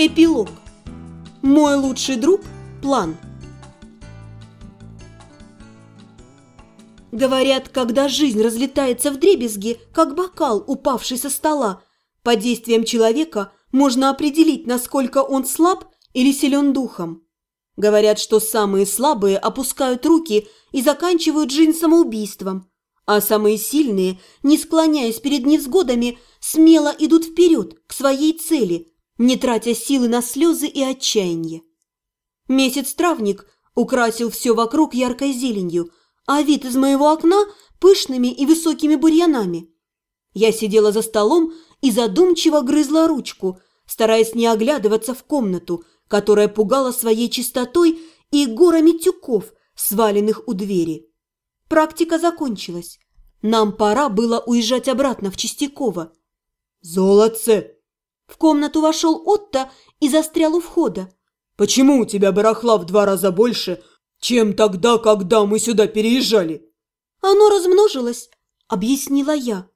Эпилог. Мой лучший друг – план. Говорят, когда жизнь разлетается в дребезги, как бокал, упавший со стола, по действиям человека можно определить, насколько он слаб или силен духом. Говорят, что самые слабые опускают руки и заканчивают жизнь самоубийством, а самые сильные, не склоняясь перед невзгодами, смело идут вперед к своей цели, не тратя силы на слезы и отчаяние. Месяц-травник украсил все вокруг яркой зеленью, а вид из моего окна – пышными и высокими бурьянами. Я сидела за столом и задумчиво грызла ручку, стараясь не оглядываться в комнату, которая пугала своей чистотой и горами тюков, сваленных у двери. Практика закончилась. Нам пора было уезжать обратно в Чистяково. «Золотце!» В комнату вошел Отто и застрял у входа. «Почему у тебя барахла в два раза больше, чем тогда, когда мы сюда переезжали?» «Оно размножилось», — объяснила я.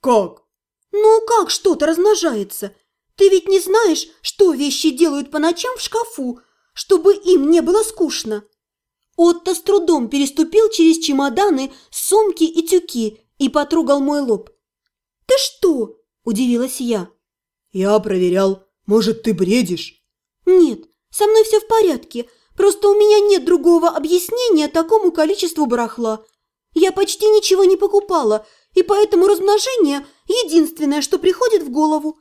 «Как?» «Ну, как что-то размножается? Ты ведь не знаешь, что вещи делают по ночам в шкафу, чтобы им не было скучно?» Отто с трудом переступил через чемоданы, сумки и тюки и потрогал мой лоб. «Ты что?» – удивилась я. «Я проверял. Может, ты бредишь?» «Нет, со мной все в порядке. Просто у меня нет другого объяснения такому количеству барахла. Я почти ничего не покупала, и поэтому размножение – единственное, что приходит в голову».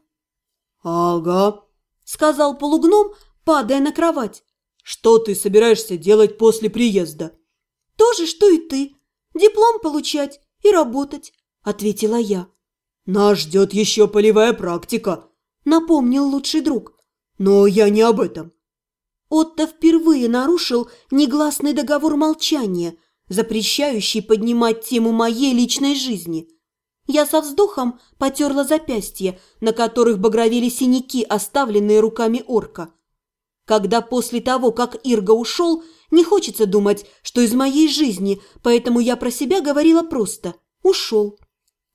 «Ага», – сказал полугном, падая на кровать. «Что ты собираешься делать после приезда?» «То же, что и ты. Диплом получать и работать», – ответила я. «Нас ждет еще полевая практика», – напомнил лучший друг. «Но я не об этом». Отто впервые нарушил негласный договор молчания, запрещающий поднимать тему моей личной жизни. Я со вздохом потерла запястья, на которых багровели синяки, оставленные руками орка. Когда после того, как Ирга ушел, не хочется думать, что из моей жизни, поэтому я про себя говорила просто «ушел».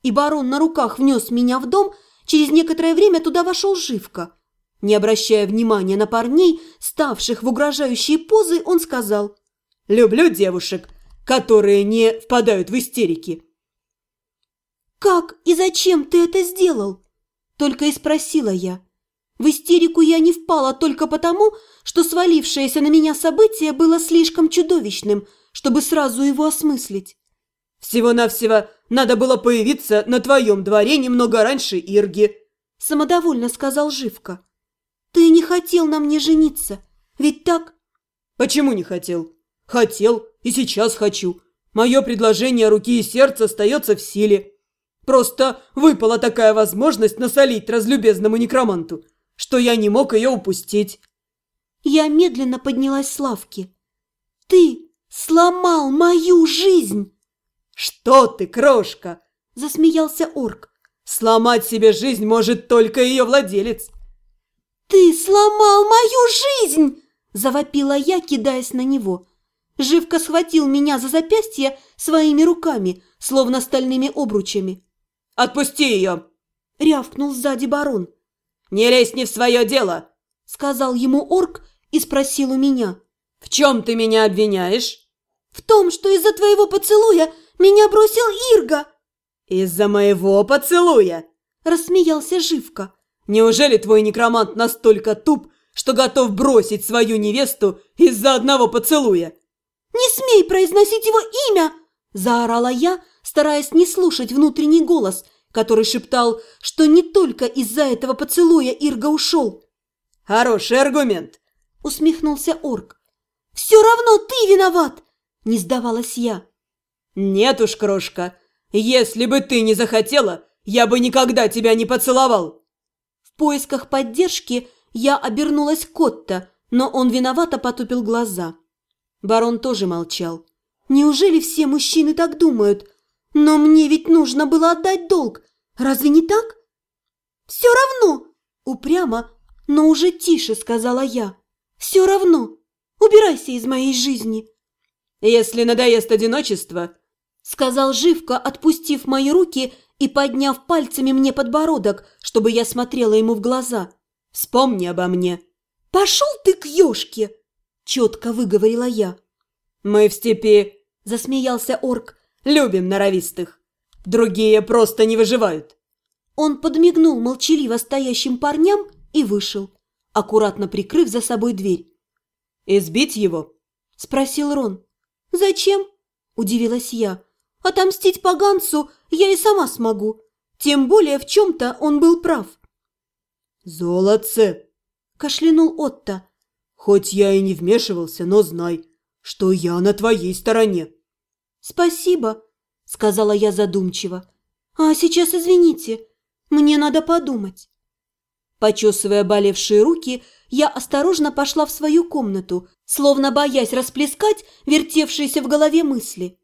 И барон на руках внес меня в дом, через некоторое время туда вошел Живка. Не обращая внимания на парней, ставших в угрожающие позы, он сказал «Люблю девушек, которые не впадают в истерики». «Как и зачем ты это сделал?» Только и спросила я. В истерику я не впала только потому, что свалившееся на меня событие было слишком чудовищным, чтобы сразу его осмыслить. «Всего-навсего надо было появиться на твоем дворе немного раньше Ирги», – самодовольно сказал Живка. «Ты не хотел на мне жениться, ведь так?» «Почему не хотел? Хотел и сейчас хочу. Мое предложение руки и сердца остается в силе. Просто выпала такая возможность насолить разлюбезному некроманту, что я не мог ее упустить». Я медленно поднялась с лавки. «Ты сломал мою жизнь!» «Что ты, крошка!» – засмеялся орк. «Сломать себе жизнь может только ее владелец!» «Ты сломал мою жизнь!» – завопила я, кидаясь на него. Живка схватил меня за запястье своими руками, словно стальными обручами. «Отпусти ее!» – рявкнул сзади барон. «Не лезь не в свое дело!» – сказал ему орк и спросил у меня. «В чем ты меня обвиняешь?» «В том, что из-за твоего поцелуя меня бросил Ирга!» «Из-за моего поцелуя!» – рассмеялся Живка. «Неужели твой некромант настолько туп, что готов бросить свою невесту из-за одного поцелуя?» «Не смей произносить его имя!» – заорала я, стараясь не слушать внутренний голос, который шептал, что не только из-за этого поцелуя Ирга ушел. «Хороший аргумент!» – усмехнулся орк. «Все равно ты виноват!» – не сдавалась я. «Нет уж, крошка, если бы ты не захотела, я бы никогда тебя не поцеловал!» В поисках поддержки я обернулась к Котта, но он виновато потупил глаза. Барон тоже молчал. «Неужели все мужчины так думают? Но мне ведь нужно было отдать долг, разве не так?» «Все равно!» – упрямо, но уже тише сказала я. «Все равно! Убирайся из моей жизни!» «Если надоест одиночество, сказал Живка, отпустив мои руки и подняв пальцами мне подбородок, чтобы я смотрела ему в глаза. «Вспомни обо мне». «Пошел ты к ешке!» – четко выговорила я. «Мы в степи», – засмеялся орк, – «любим норовистых. Другие просто не выживают». Он подмигнул молчаливо стоящим парням и вышел, аккуратно прикрыв за собой дверь. «Избить его?» – спросил Рон. «Зачем?» – удивилась я. «Отомстить поганцу я и сама смогу. Тем более в чем-то он был прав». «Золотце!» – кашлянул Отто. «Хоть я и не вмешивался, но знай, что я на твоей стороне». «Спасибо», – сказала я задумчиво. «А сейчас извините, мне надо подумать». Почесывая болевшие руки, я осторожно пошла в свою комнату, словно боясь расплескать вертевшиеся в голове мысли.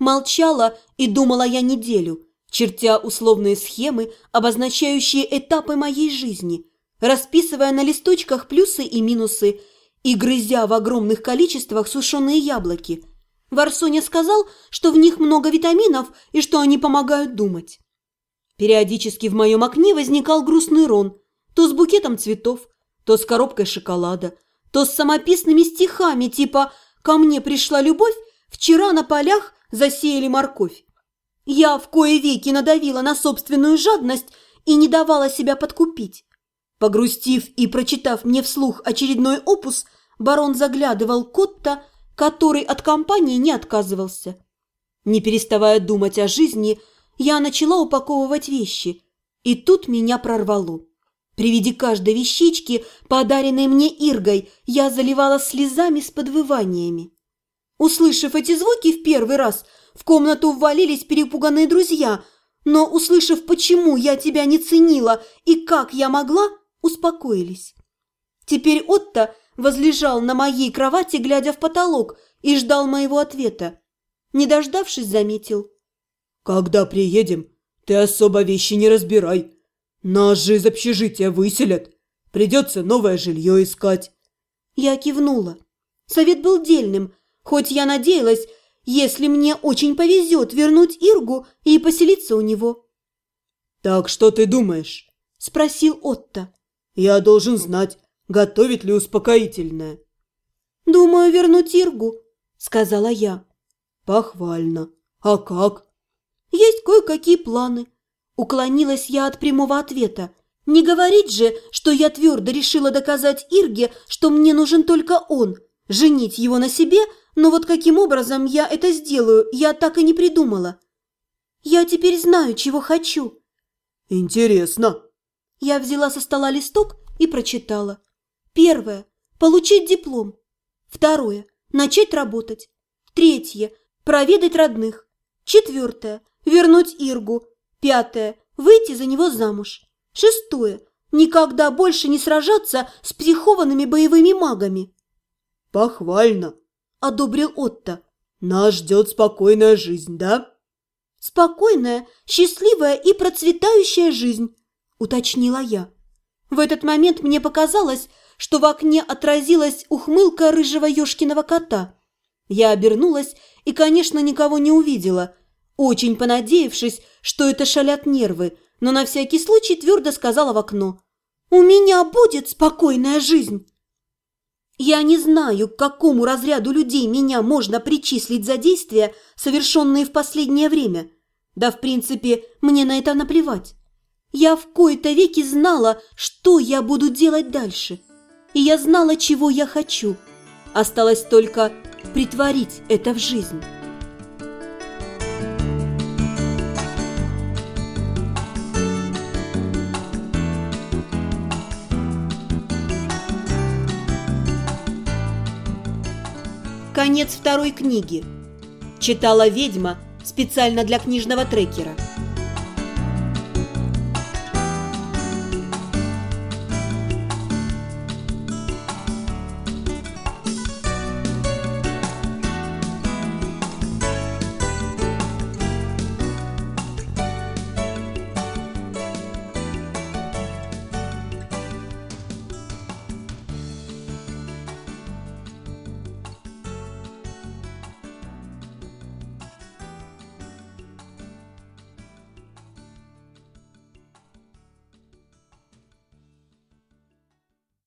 Молчала и думала я неделю, чертя условные схемы, обозначающие этапы моей жизни, расписывая на листочках плюсы и минусы и грызя в огромных количествах сушеные яблоки. Варсоня сказал, что в них много витаминов и что они помогают думать. Периодически в моем окне возникал грустный Рон, то с букетом цветов, то с коробкой шоколада, то с самописными стихами типа «Ко мне пришла любовь, вчера на полях засеяли морковь». Я в кое веки надавила на собственную жадность и не давала себя подкупить. Погрустив и прочитав мне вслух очередной опус, барон заглядывал Котта, который от компании не отказывался. Не переставая думать о жизни, я начала упаковывать вещи, и тут меня прорвало. При виде каждой вещички, подаренной мне Иргой, я заливала слезами с подвываниями. Услышав эти звуки в первый раз, в комнату ввалились перепуганные друзья, но, услышав, почему я тебя не ценила и как я могла, успокоились. Теперь Отто возлежал на моей кровати, глядя в потолок, и ждал моего ответа. Не дождавшись, заметил. «Когда приедем, ты особо вещи не разбирай. Нас же из общежития выселят. Придется новое жилье искать. Я кивнула. Совет был дельным, хоть я надеялась, если мне очень повезет вернуть Иргу и поселиться у него. «Так что ты думаешь?» – спросил Отто. «Я должен знать, готовить ли успокоительное». «Думаю, вернуть Иргу», – сказала я. «Похвально. А как?» «Есть кое-какие планы. Уклонилась я от прямого ответа. Не говорить же, что я твердо решила доказать Ирге, что мне нужен только он, женить его на себе, но вот каким образом я это сделаю, я так и не придумала. Я теперь знаю, чего хочу. Интересно. Я взяла со стола листок и прочитала. Первое – получить диплом. Второе – начать работать. Третье – проведать родных. Четвертое – вернуть Иргу. Пятое – выйти за него замуж. Шестое – никогда больше не сражаться с психованными боевыми магами. «Похвально!» – одобрил Отто. «Нас ждет спокойная жизнь, да?» «Спокойная, счастливая и процветающая жизнь», – уточнила я. В этот момент мне показалось, что в окне отразилась ухмылка рыжего ёшкиного кота. Я обернулась и, конечно, никого не увидела – очень понадеявшись, что это шалят нервы, но на всякий случай твердо сказала в окно. «У меня будет спокойная жизнь!» Я не знаю, к какому разряду людей меня можно причислить за действия, совершенные в последнее время. Да, в принципе, мне на это наплевать. Я в кои-то веки знала, что я буду делать дальше. И я знала, чего я хочу. Осталось только притворить это в жизнь. Конец второй книги. Читала ведьма специально для книжного трекера.